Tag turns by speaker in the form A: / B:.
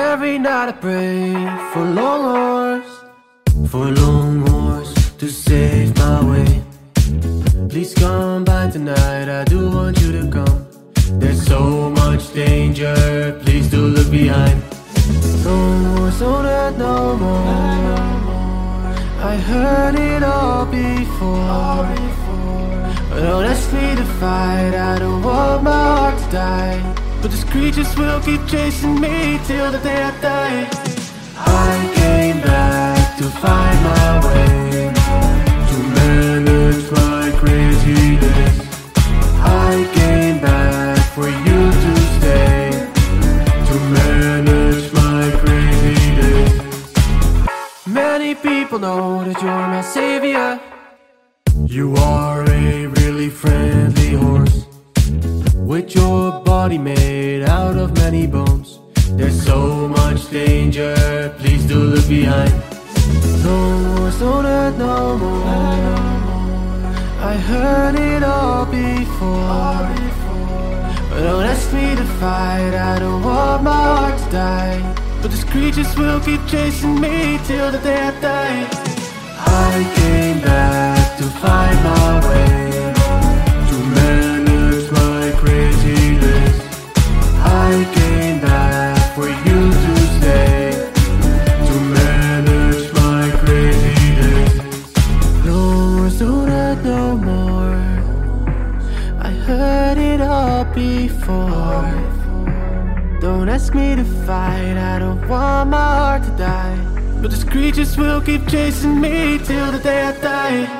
A: Every night I pray for long horse, for long horse to save my way. Please come by tonight, I do want you to come. There's so much danger, please do look behind. No more, so that no more. I heard it all before. Fight, I don't want my heart to die. But these creatures will keep chasing me till the day I die. I came back to find my way, to manage my craziness. I came back for you to stay, to manage my craziness. Many people know that you're my savior. You are a really friendly horse. With your body made out of many bones There's so much danger, please do look behind. No more, so that no more. I heard it all before. But Don't ask me to fight, I don't want my heart to die. But these creatures will keep chasing me till the day I die. I no more. I heard it all before. Don't ask me to fight, I don't want my heart to die. But these creatures will keep chasing me till the day I die